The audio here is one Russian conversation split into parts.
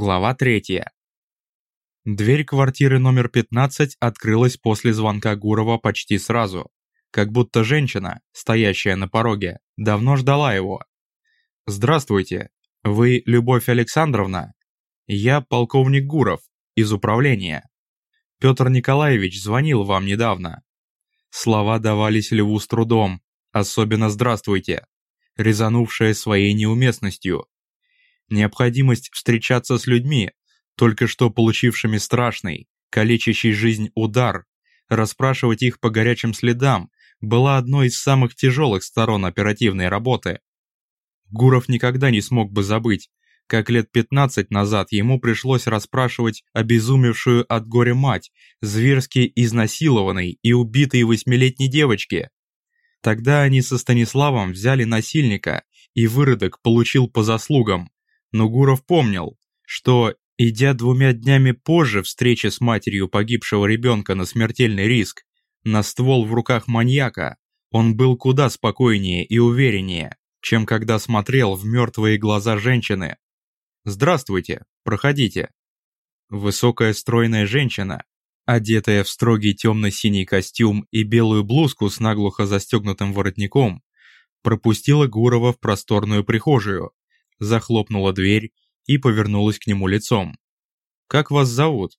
Глава 3. Дверь квартиры номер 15 открылась после звонка Гурова почти сразу, как будто женщина, стоящая на пороге, давно ждала его. «Здравствуйте, вы Любовь Александровна? Я полковник Гуров, из управления. Петр Николаевич звонил вам недавно». Слова давались Льву с трудом, особенно «здравствуйте», резанувшая своей неуместностью, Необходимость встречаться с людьми, только что получившими страшный, калечащий жизнь удар, расспрашивать их по горячим следам, была одной из самых тяжелых сторон оперативной работы. Гуров никогда не смог бы забыть, как лет 15 назад ему пришлось расспрашивать обезумевшую от горя мать, зверски изнасилованной и убитой восьмилетней девочки. Тогда они со Станиславом взяли насильника, и выродок получил по заслугам. Но Гуров помнил, что, идя двумя днями позже встречи с матерью погибшего ребенка на смертельный риск, на ствол в руках маньяка, он был куда спокойнее и увереннее, чем когда смотрел в мертвые глаза женщины. «Здравствуйте, проходите». Высокая стройная женщина, одетая в строгий темно-синий костюм и белую блузку с наглухо застегнутым воротником, пропустила Гурова в просторную прихожую, захлопнула дверь и повернулась к нему лицом. «Как вас зовут?»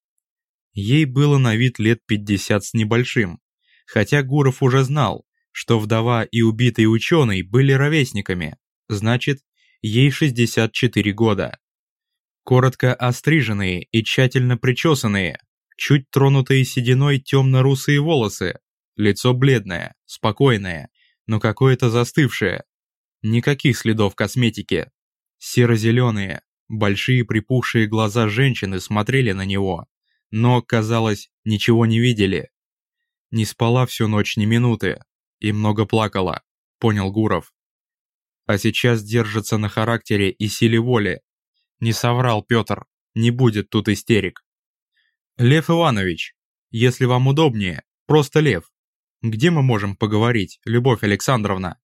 Ей было на вид лет 50 с небольшим, хотя Гуров уже знал, что вдова и убитый ученый были ровесниками, значит, ей 64 года. Коротко остриженные и тщательно причесанные, чуть тронутые сединой темно-русые волосы, лицо бледное, спокойное, но какое-то застывшее. Никаких следов косметики, Серо-зеленые, большие припухшие глаза женщины смотрели на него, но, казалось, ничего не видели. Не спала всю ночь ни минуты и много плакала, понял Гуров. А сейчас держится на характере и силе воли. Не соврал Петр, не будет тут истерик. Лев Иванович, если вам удобнее, просто Лев. Где мы можем поговорить, Любовь Александровна?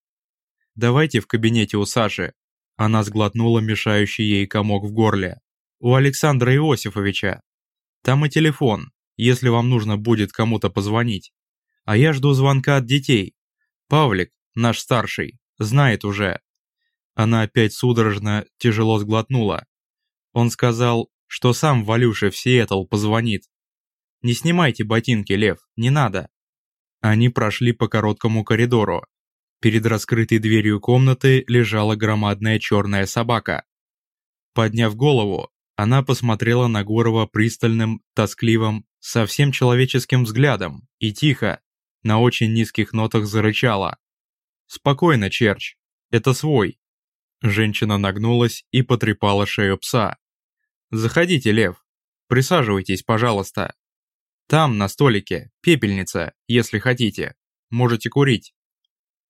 Давайте в кабинете у Саши, она сглотнула мешающий ей комок в горле. «У Александра Иосифовича. Там и телефон, если вам нужно будет кому-то позвонить. А я жду звонка от детей. Павлик, наш старший, знает уже». Она опять судорожно, тяжело сглотнула. Он сказал, что сам Валюше в Сиэтл позвонит. «Не снимайте ботинки, Лев, не надо». Они прошли по короткому коридору, Перед раскрытой дверью комнаты лежала громадная черная собака. Подняв голову, она посмотрела на Гурова пристальным, тоскливым, совсем человеческим взглядом и тихо, на очень низких нотах зарычала. «Спокойно, Черч, это свой». Женщина нагнулась и потрепала шею пса. «Заходите, Лев. Присаживайтесь, пожалуйста. Там, на столике, пепельница, если хотите. Можете курить».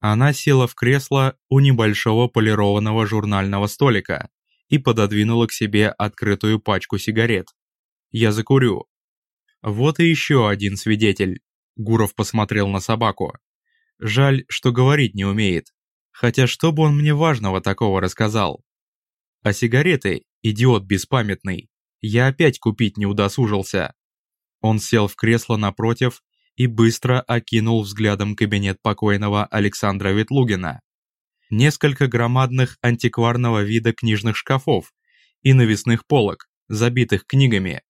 Она села в кресло у небольшого полированного журнального столика и пододвинула к себе открытую пачку сигарет. «Я закурю». «Вот и еще один свидетель», — Гуров посмотрел на собаку. «Жаль, что говорить не умеет. Хотя что бы он мне важного такого рассказал? А сигареты, идиот беспамятный, я опять купить не удосужился». Он сел в кресло напротив и быстро окинул взглядом кабинет покойного Александра Ветлугина. Несколько громадных антикварного вида книжных шкафов и навесных полок, забитых книгами.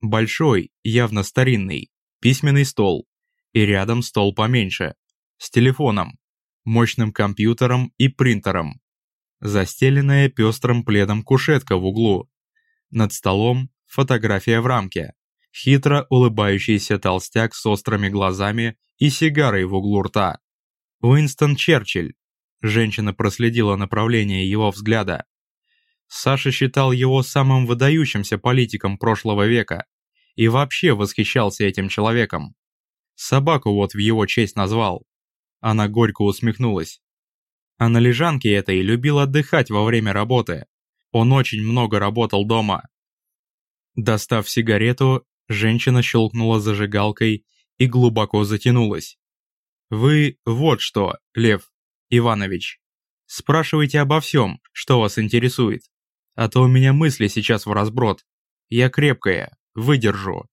Большой, явно старинный, письменный стол и рядом стол поменьше, с телефоном, мощным компьютером и принтером. Застеленная пестрым пледом кушетка в углу. Над столом фотография в рамке хитро улыбающийся толстяк с острыми глазами и сигарой в углу рта. Уинстон Черчилль. Женщина проследила направление его взгляда. Саша считал его самым выдающимся политиком прошлого века и вообще восхищался этим человеком. Собаку вот в его честь назвал. Она горько усмехнулась. А на лежанке этой любил отдыхать во время работы. Он очень много работал дома. Достав сигарету, Женщина щелкнула зажигалкой и глубоко затянулась. «Вы вот что, Лев Иванович, спрашивайте обо всем, что вас интересует, а то у меня мысли сейчас в разброд. Я крепкая, выдержу.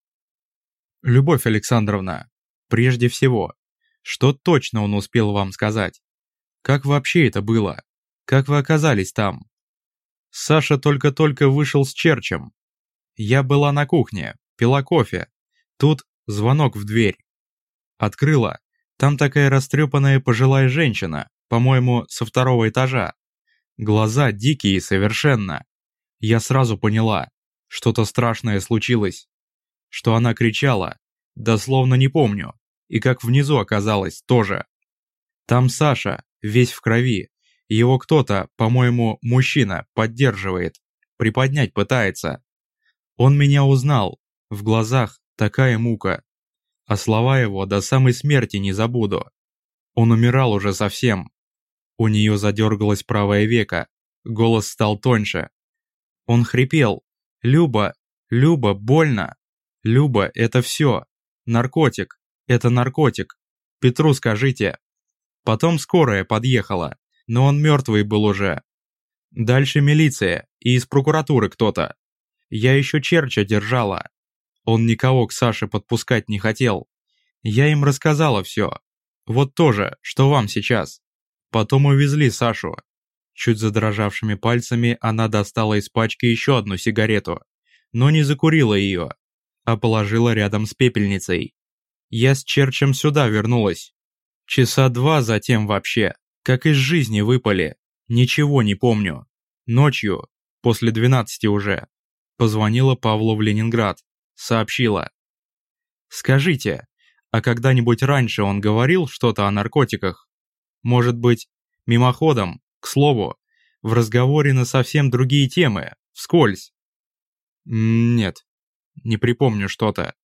Любовь Александровна, прежде всего, что точно он успел вам сказать? Как вообще это было? Как вы оказались там? Саша только-только вышел с Черчем. Я была на кухне, пила кофе. Тут звонок в дверь. Открыла. Там такая растрепанная пожилая женщина, по-моему, со второго этажа. Глаза дикие совершенно. Я сразу поняла, что-то страшное случилось. Что она кричала, дословно не помню, и как внизу оказалось тоже. Там Саша, весь в крови. Его кто-то, по-моему, мужчина, поддерживает, приподнять пытается. Он меня узнал, в глазах такая мука. А слова его до самой смерти не забуду. Он умирал уже совсем. У нее задергалось правое веко, голос стал тоньше. Он хрипел. «Люба, Люба, больно! Люба, это все! Наркотик! Это наркотик! Петру скажите!» Потом скорая подъехала, но он мертвый был уже. Дальше милиция и из прокуратуры кто-то. Я еще Черча держала. Он никого к Саше подпускать не хотел. Я им рассказала все. Вот тоже, что вам сейчас. Потом увезли Сашу. Чуть задрожавшими пальцами она достала из пачки еще одну сигарету, но не закурила ее, а положила рядом с пепельницей. Я с Черчем сюда вернулась. Часа два затем вообще, как из жизни выпали. Ничего не помню. Ночью, после двенадцати уже, позвонила Павлу в Ленинград, сообщила. «Скажите, а когда-нибудь раньше он говорил что-то о наркотиках? Может быть, мимоходом, к слову, в разговоре на совсем другие темы, вскользь?» «Нет, не припомню что-то».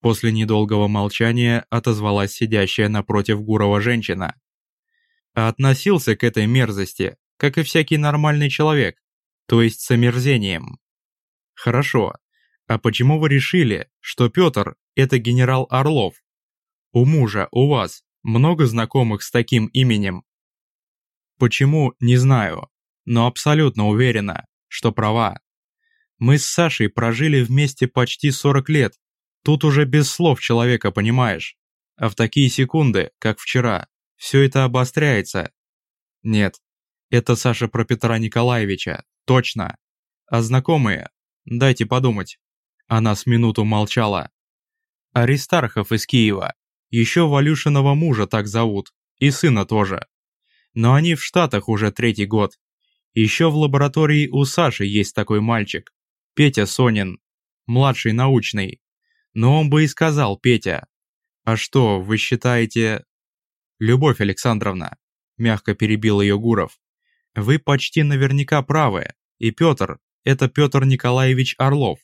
После недолгого молчания отозвалась сидящая напротив Гурова женщина. А относился к этой мерзости, как и всякий нормальный человек, то есть с омерзением. Хорошо, а почему вы решили, что Петр – это генерал Орлов? У мужа, у вас, много знакомых с таким именем? Почему, не знаю, но абсолютно уверена, что права. Мы с Сашей прожили вместе почти 40 лет, тут уже без слов человека понимаешь. А в такие секунды, как вчера, все это обостряется. Нет, это Саша про Петра Николаевича, точно. А знакомые? Дайте подумать. Она с минуту молчала. Аристархов из Киева. Еще Валюшиного мужа так зовут. И сына тоже. Но они в Штатах уже третий год. Еще в лаборатории у Саши есть такой мальчик. Петя Сонин. Младший научный. Но он бы и сказал Петя. А что, вы считаете... Любовь Александровна, мягко перебил ее Гуров. Вы почти наверняка правы. И Петр, это Петр Николаевич Орлов.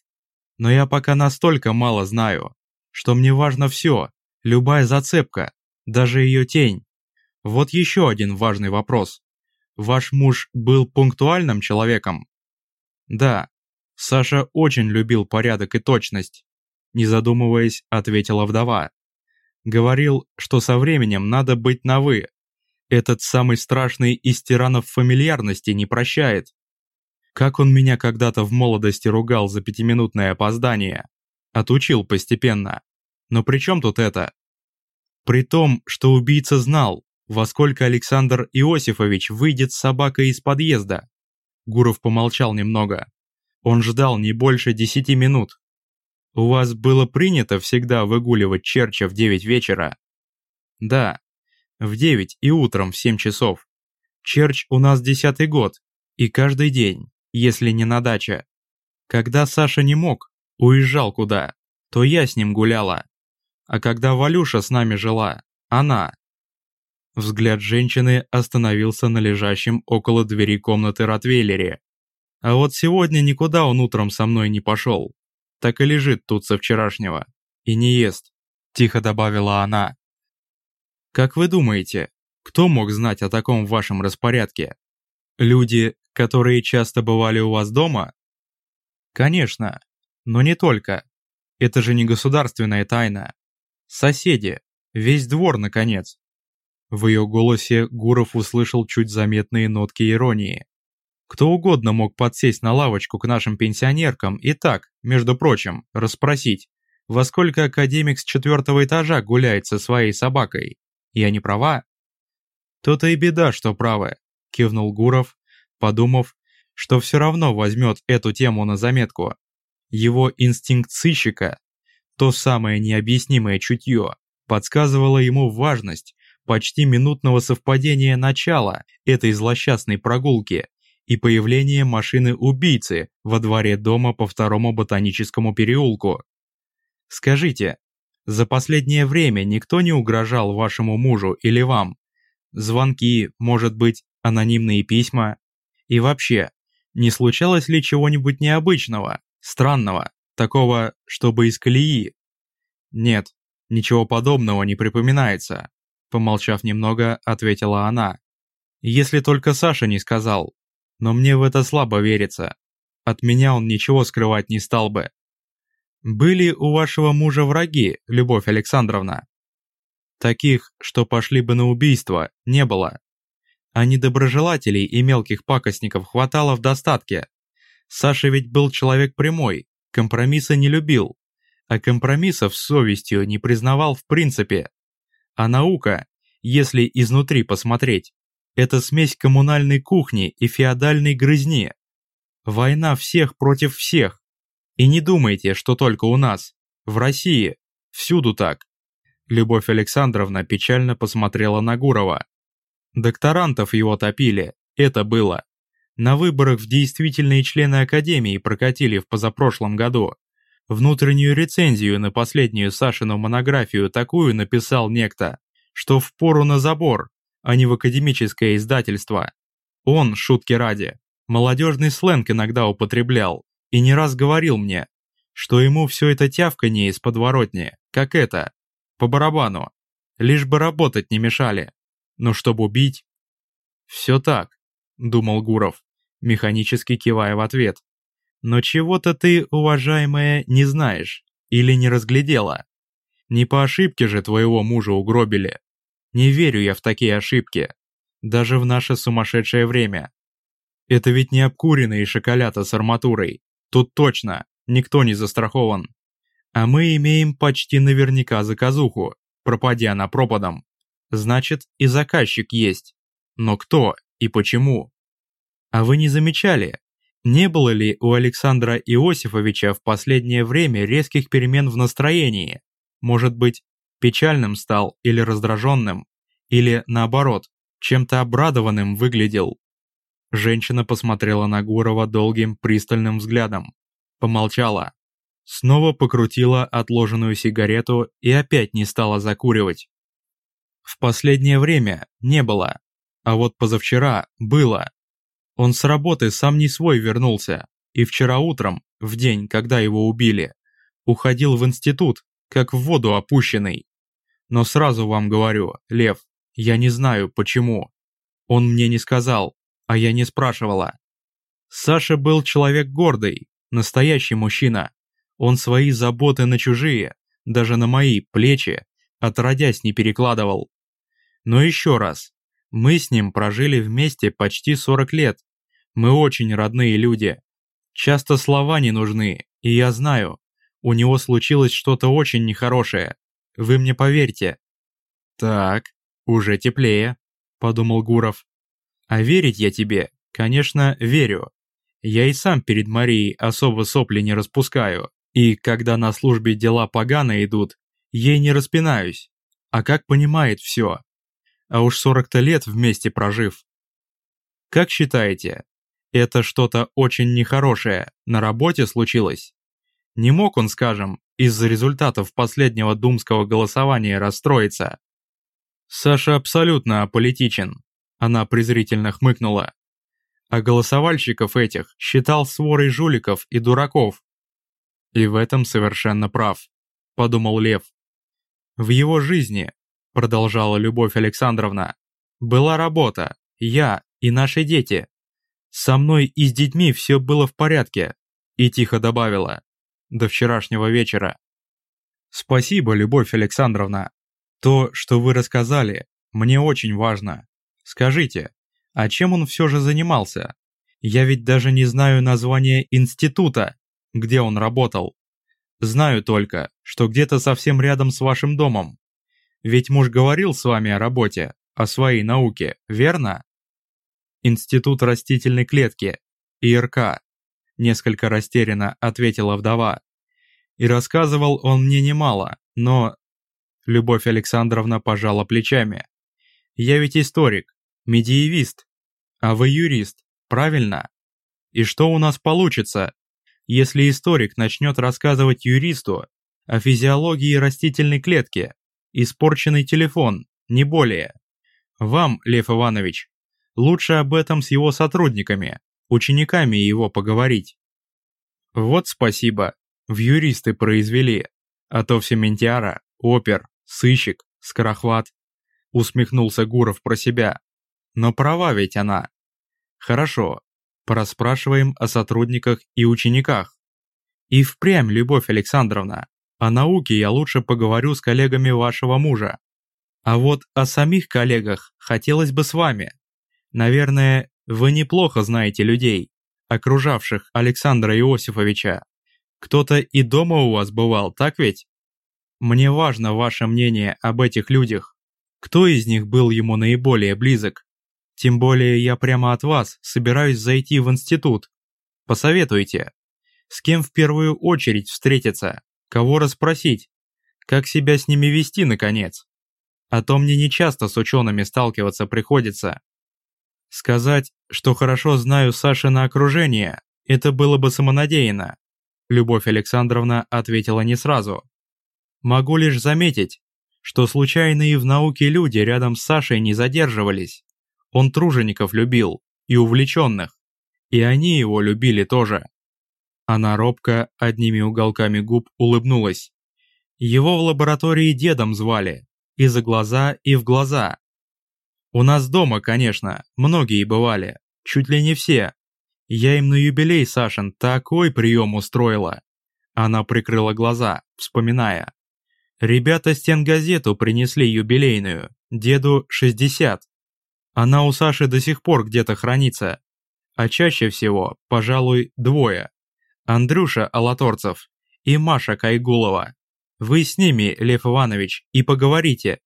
Но я пока настолько мало знаю, что мне важно все, любая зацепка, даже ее тень. Вот еще один важный вопрос. Ваш муж был пунктуальным человеком? Да. Саша очень любил порядок и точность. Не задумываясь, ответила вдова. Говорил, что со временем надо быть на «вы». Этот самый страшный из тиранов фамильярности не прощает. Как он меня когда-то в молодости ругал за пятиминутное опоздание. Отучил постепенно. Но при чем тут это? При том, что убийца знал, во сколько Александр Иосифович выйдет с собакой из подъезда. Гуров помолчал немного. Он ждал не больше десяти минут. У вас было принято всегда выгуливать Черча в девять вечера? Да, в девять и утром в семь часов. Черч у нас десятый год, и каждый день если не на даче. Когда Саша не мог, уезжал куда, то я с ним гуляла. А когда Валюша с нами жила, она. Взгляд женщины остановился на лежащем около двери комнаты Ротвейлере. А вот сегодня никуда он утром со мной не пошел. Так и лежит тут со вчерашнего. И не ест, тихо добавила она. Как вы думаете, кто мог знать о таком вашем распорядке? Люди, которые часто бывали у вас дома? Конечно, но не только. Это же не государственная тайна. Соседи, весь двор, наконец. В ее голосе Гуров услышал чуть заметные нотки иронии. Кто угодно мог подсесть на лавочку к нашим пенсионеркам и так, между прочим, расспросить, во сколько академик с четвертого этажа гуляет со своей собакой. Я не права? То-то и беда, что правы, кивнул Гуров, подумав, что все равно возьмет эту тему на заметку. Его инстинкт сыщика, то самое необъяснимое чутье, подсказывало ему важность почти минутного совпадения начала этой злосчастной прогулки и появления машины-убийцы во дворе дома по второму ботаническому переулку. Скажите, за последнее время никто не угрожал вашему мужу или вам? Звонки, может быть, анонимные письма? И вообще, не случалось ли чего-нибудь необычного, странного, такого, чтобы из колеи? Нет, ничего подобного не припоминается, помолчав немного, ответила она. Если только Саша не сказал. Но мне в это слабо верится. От меня он ничего скрывать не стал бы. Были у вашего мужа враги, Любовь Александровна? Таких, что пошли бы на убийство, не было. А недоброжелателей и мелких пакостников хватало в достатке. Саша ведь был человек прямой, компромисса не любил, а компромиссов с совестью не признавал в принципе. А наука, если изнутри посмотреть, это смесь коммунальной кухни и феодальной грызни. Война всех против всех. И не думайте, что только у нас. В России. Всюду так. Любовь Александровна печально посмотрела на Гурова. Докторантов его топили. Это было. На выборах в действительные члены Академии прокатили в позапрошлом году. Внутреннюю рецензию на последнюю Сашину монографию такую написал некто, что впору на забор, а не в академическое издательство. Он, шутки ради, молодежный сленг иногда употреблял и не раз говорил мне, что ему все это тявканье из подворотни, как это, по барабану, лишь бы работать не мешали. Но чтобы убить... Все так, думал Гуров, механически кивая в ответ. Но чего-то ты, уважаемая, не знаешь или не разглядела. Не по ошибке же твоего мужа угробили. Не верю я в такие ошибки. Даже в наше сумасшедшее время. Это ведь не обкуренные шоколята с арматурой. Тут точно, никто не застрахован. А мы имеем почти наверняка заказуху, пропадя на пропадом. Значит, и заказчик есть. Но кто и почему? А вы не замечали, не было ли у Александра Иосифовича в последнее время резких перемен в настроении? Может быть, печальным стал или раздраженным, или, наоборот, чем-то обрадованным выглядел. Женщина посмотрела на Гурова долгим пристальным взглядом, помолчала, снова покрутила отложенную сигарету и опять не стала закуривать. В последнее время не было, а вот позавчера было. Он с работы сам не свой вернулся, и вчера утром, в день, когда его убили, уходил в институт, как в воду опущенный. Но сразу вам говорю, Лев, я не знаю, почему. Он мне не сказал, а я не спрашивала. Саша был человек гордый, настоящий мужчина. Он свои заботы на чужие, даже на мои плечи, отродясь не перекладывал. Но еще раз, мы с ним прожили вместе почти 40 лет. Мы очень родные люди. Часто слова не нужны, и я знаю, у него случилось что-то очень нехорошее. Вы мне поверьте». «Так, уже теплее», — подумал Гуров. «А верить я тебе, конечно, верю. Я и сам перед Марией особо сопли не распускаю, и когда на службе дела погано идут, ей не распинаюсь. А как понимает все. А уж сорок-то лет вместе прожив. Как считаете, это что-то очень нехорошее на работе случилось? Не мог он, скажем, из-за результатов последнего думского голосования расстроиться. Саша абсолютно аполитичен. Она презрительно хмыкнула. А голосовальщиков этих считал сворой жуликов и дураков. И в этом совершенно прав, подумал Лев. В его жизни, продолжала Любовь Александровна, была работа, я и наши дети. Со мной и с детьми все было в порядке, и тихо добавила до вчерашнего вечера. Спасибо, Любовь Александровна. То, что вы рассказали, мне очень важно. Скажите, а чем он все же занимался? Я ведь даже не знаю название института, где он работал. Знаю только, что где-то совсем рядом с вашим домом. Ведь муж говорил с вами о работе, о своей науке, верно? Институт растительной клетки, ИРК, несколько растерянно ответила вдова. И рассказывал он мне немало, но... Любовь Александровна пожала плечами. Я ведь историк, медиевист, а вы юрист, правильно? И что у нас получится, если историк начнет рассказывать юристу о физиологии растительной клетки, испорченный телефон, не более. Вам, Лев Иванович, лучше об этом с его сотрудниками, учениками его поговорить. Вот спасибо, в юристы произвели, а то в Сементиара, опер, сыщик, скорохват. Усмехнулся Гуров про себя. Но права ведь она. Хорошо, пораспрашиваем о сотрудниках и учениках. И впрямь, Любовь Александровна, о науке я лучше поговорю с коллегами вашего мужа. А вот о самих коллегах хотелось бы с вами. Наверное, вы неплохо знаете людей, окружавших Александра Иосифовича. Кто-то и дома у вас бывал, так ведь? Мне важно ваше мнение об этих людях. Кто из них был ему наиболее близок? Тем более я прямо от вас собираюсь зайти в институт. Посоветуйте. С кем в первую очередь встретиться? Кого расспросить? Как себя с ними вести, наконец? А то мне не часто с учеными сталкиваться приходится. Сказать, что хорошо знаю Саши на окружение, это было бы самонадеянно. Любовь Александровна ответила не сразу. Могу лишь заметить, что случайные в науке люди рядом с Сашей не задерживались. Он тружеников любил, и увлеченных, и они его любили тоже. Она робко, одними уголками губ улыбнулась. Его в лаборатории дедом звали, и за глаза, и в глаза. У нас дома, конечно, многие бывали, чуть ли не все. Я им на юбилей, Сашин, такой прием устроила. Она прикрыла глаза, вспоминая. Ребята стенгазету принесли юбилейную, деду 60. Она у Саши до сих пор где-то хранится. А чаще всего, пожалуй, двое. Андрюша Алаторцев и Маша Кайгулова. Вы с ними, Лев Иванович, и поговорите.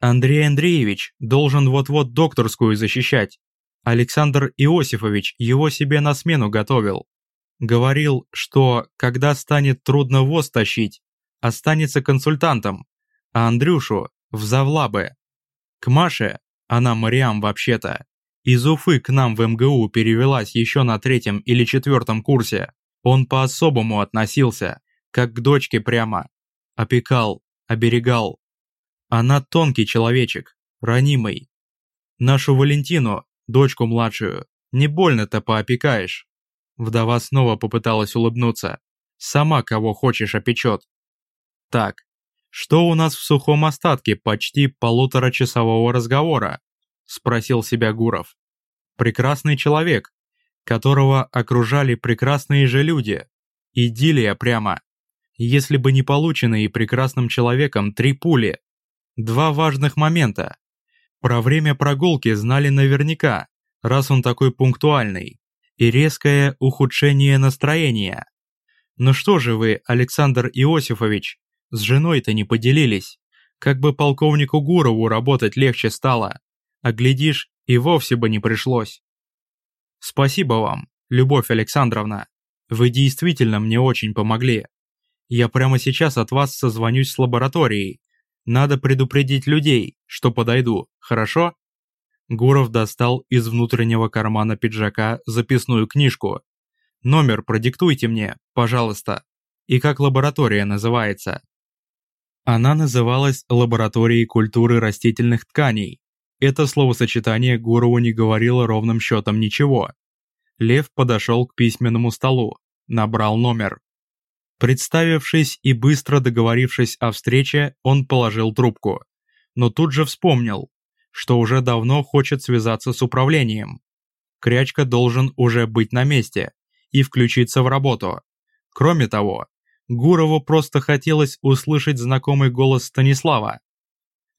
Андрей Андреевич должен вот-вот докторскую защищать. Александр Иосифович его себе на смену готовил. Говорил, что, когда станет трудно воз тащить, останется консультантом, а Андрюшу – в завлабы. К Маше она Мариам вообще-то. Из Уфы к нам в МГУ перевелась еще на третьем или четвертом курсе. Он по-особому относился, как к дочке прямо. Опекал, оберегал. Она тонкий человечек, ранимый. Нашу Валентину, дочку младшую, не больно-то поопекаешь. Вдова снова попыталась улыбнуться. Сама кого хочешь опечет. Так, что у нас в сухом остатке почти полуторачасового разговора? Спросил себя Гуров. Прекрасный человек, которого окружали прекрасные же люди. Идиллия прямо. Если бы не полученные прекрасным человеком три пули. Два важных момента. Про время прогулки знали наверняка, раз он такой пунктуальный. И резкое ухудшение настроения. Ну что же вы, Александр Иосифович, с женой-то не поделились. Как бы полковнику Гурову работать легче стало. А глядишь, и вовсе бы не пришлось. Спасибо вам, Любовь Александровна. Вы действительно мне очень помогли. Я прямо сейчас от вас созвонюсь с лабораторией. Надо предупредить людей, что подойду, хорошо? Гуров достал из внутреннего кармана пиджака записную книжку. Номер продиктуйте мне, пожалуйста. И как лаборатория называется? Она называлась «Лабораторией культуры растительных тканей». Это словосочетание Гурову не говорило ровным счетом ничего. Лев подошел к письменному столу, набрал номер. Представившись и быстро договорившись о встрече, он положил трубку. Но тут же вспомнил, что уже давно хочет связаться с управлением. Крячка должен уже быть на месте и включиться в работу. Кроме того, Гурову просто хотелось услышать знакомый голос Станислава.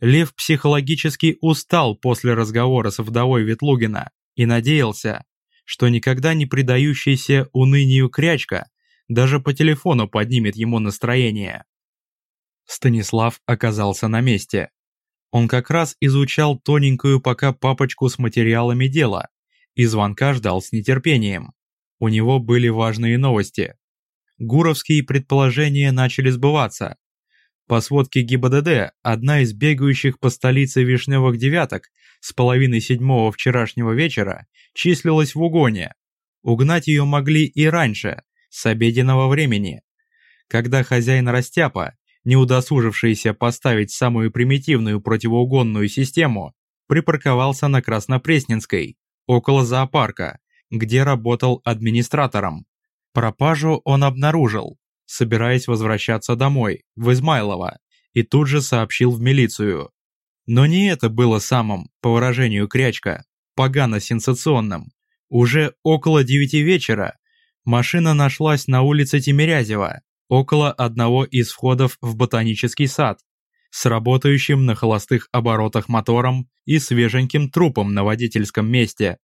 Лев психологически устал после разговора с вдовой Ветлугина и надеялся, что никогда не предающийся унынию крячка даже по телефону поднимет ему настроение. Станислав оказался на месте. Он как раз изучал тоненькую пока папочку с материалами дела и звонка ждал с нетерпением. У него были важные новости. Гуровские предположения начали сбываться. По сводке ГИБДД, одна из бегающих по столице вишневых девяток с половины седьмого вчерашнего вечера числилась в угоне. Угнать ее могли и раньше, с обеденного времени. Когда хозяин Растяпа, не удосужившийся поставить самую примитивную противоугонную систему, припарковался на Краснопресненской, около зоопарка, где работал администратором. Пропажу он обнаружил, собираясь возвращаться домой, в Измайлово, и тут же сообщил в милицию. Но не это было самым, по выражению Крячка, погано-сенсационным. Уже около девяти вечера машина нашлась на улице Тимирязева, около одного из входов в ботанический сад, с работающим на холостых оборотах мотором и свеженьким трупом на водительском месте.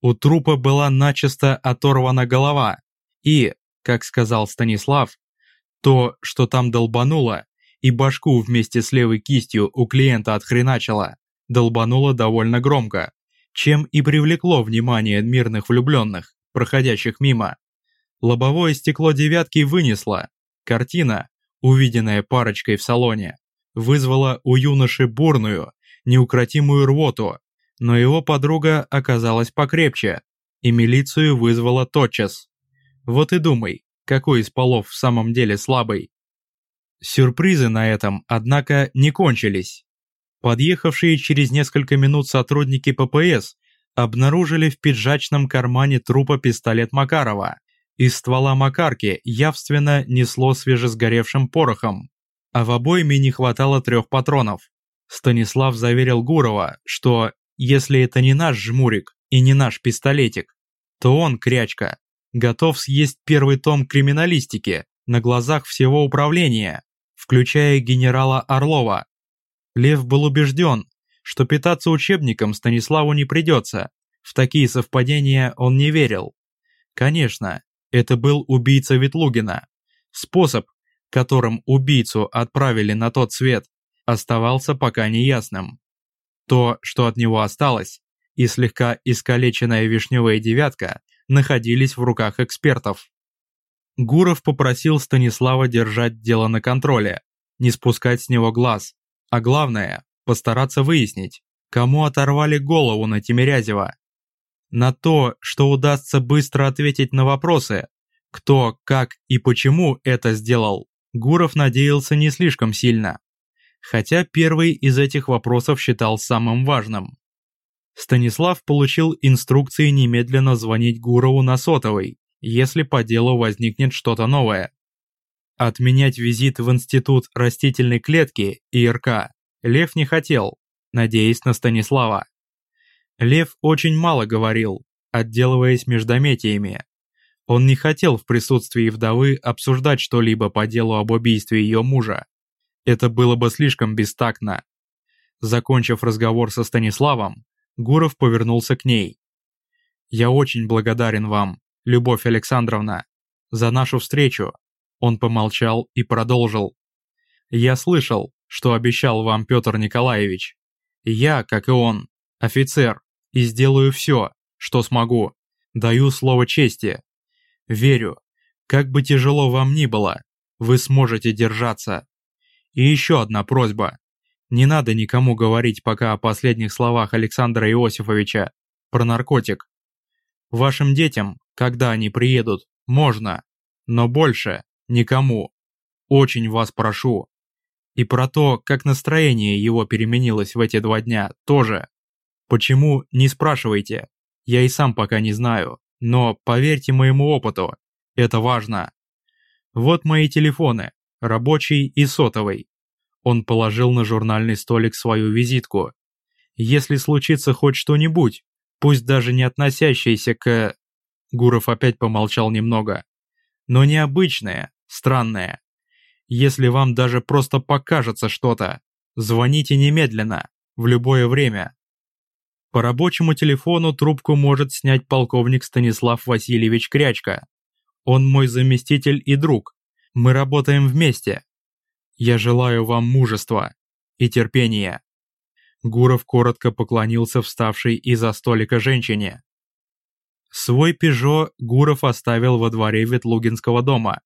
У трупа была начисто оторвана голова, и, как сказал Станислав, то, что там долбануло, и башку вместе с левой кистью у клиента отхреначило, долбануло довольно громко, чем и привлекло внимание мирных влюбленных, проходящих мимо. Лобовое стекло девятки вынесло. Картина, увиденная парочкой в салоне, вызвала у юноши бурную, неукротимую рвоту, но его подруга оказалась покрепче, и милицию вызвала тотчас. Вот и думай, какой из полов в самом деле слабый. Сюрпризы на этом, однако, не кончились. Подъехавшие через несколько минут сотрудники ППС обнаружили в пиджачном кармане трупа пистолет Макарова. Из ствола Макарки явственно несло свежесгоревшим порохом а в обойме не хватало трех патронов. Станислав заверил Гурова, что если это не наш жмурик и не наш пистолетик, то он, крячка, готов съесть первый том криминалистики на глазах всего управления, включая генерала Орлова. Лев был убежден, что питаться учебником Станиславу не придется, в такие совпадения он не верил. Конечно, это был убийца Ветлугина. Способ, которым убийцу отправили на тот свет, оставался пока неясным. То, что от него осталось, и слегка искалеченная вишневая девятка находились в руках экспертов. Гуров попросил Станислава держать дело на контроле, не спускать с него глаз, а главное, постараться выяснить, кому оторвали голову на Тимирязева. На то, что удастся быстро ответить на вопросы, кто, как и почему это сделал, Гуров надеялся не слишком сильно, хотя первый из этих вопросов считал самым важным. Станислав получил инструкции немедленно звонить Гурову на сотовый, если по делу возникнет что-то новое. Отменять визит в Институт растительной клетки ИРК Лев не хотел, надеясь на Станислава. Лев очень мало говорил, отделываясь междометиями, он не хотел в присутствии вдовы обсуждать что-либо по делу об убийстве ее мужа. Это было бы слишком бестактно. Закончив разговор со Станиславом, Гуров повернулся к ней. «Я очень благодарен вам, Любовь Александровна, за нашу встречу». Он помолчал и продолжил. «Я слышал, что обещал вам Петр Николаевич. Я, как и он, офицер, и сделаю все, что смогу. Даю слово чести, Верю, как бы тяжело вам ни было, вы сможете держаться. И еще одна просьба. Не надо никому говорить пока о последних словах Александра Иосифовича про наркотик. Вашим детям, когда они приедут, можно, но больше никому. Очень вас прошу. И про то, как настроение его переменилось в эти два дня, тоже. Почему, не спрашивайте. Я и сам пока не знаю. Но поверьте моему опыту, это важно. Вот мои телефоны, рабочий и сотовый. Он положил на журнальный столик свою визитку. Если случится хоть что-нибудь, пусть даже не относящееся к... Гуров опять помолчал немного. Но необычное, странное. Если вам даже просто покажется что-то, звоните немедленно, в любое время. По рабочему телефону трубку может снять полковник Станислав Васильевич Крячка. Он мой заместитель и друг. Мы работаем вместе. Я желаю вам мужества и терпения. Гуров коротко поклонился вставшей из-за столика женщине. Свой «Пежо» Гуров оставил во дворе Ветлугинского дома.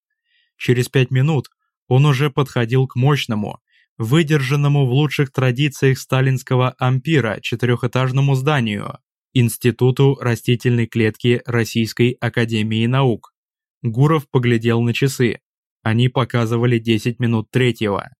Через пять минут он уже подходил к мощному, выдержанному в лучших традициях сталинского ампира четырехэтажному зданию, Институту растительной клетки Российской Академии Наук. Гуров поглядел на часы. Они показывали 10 минут третьего.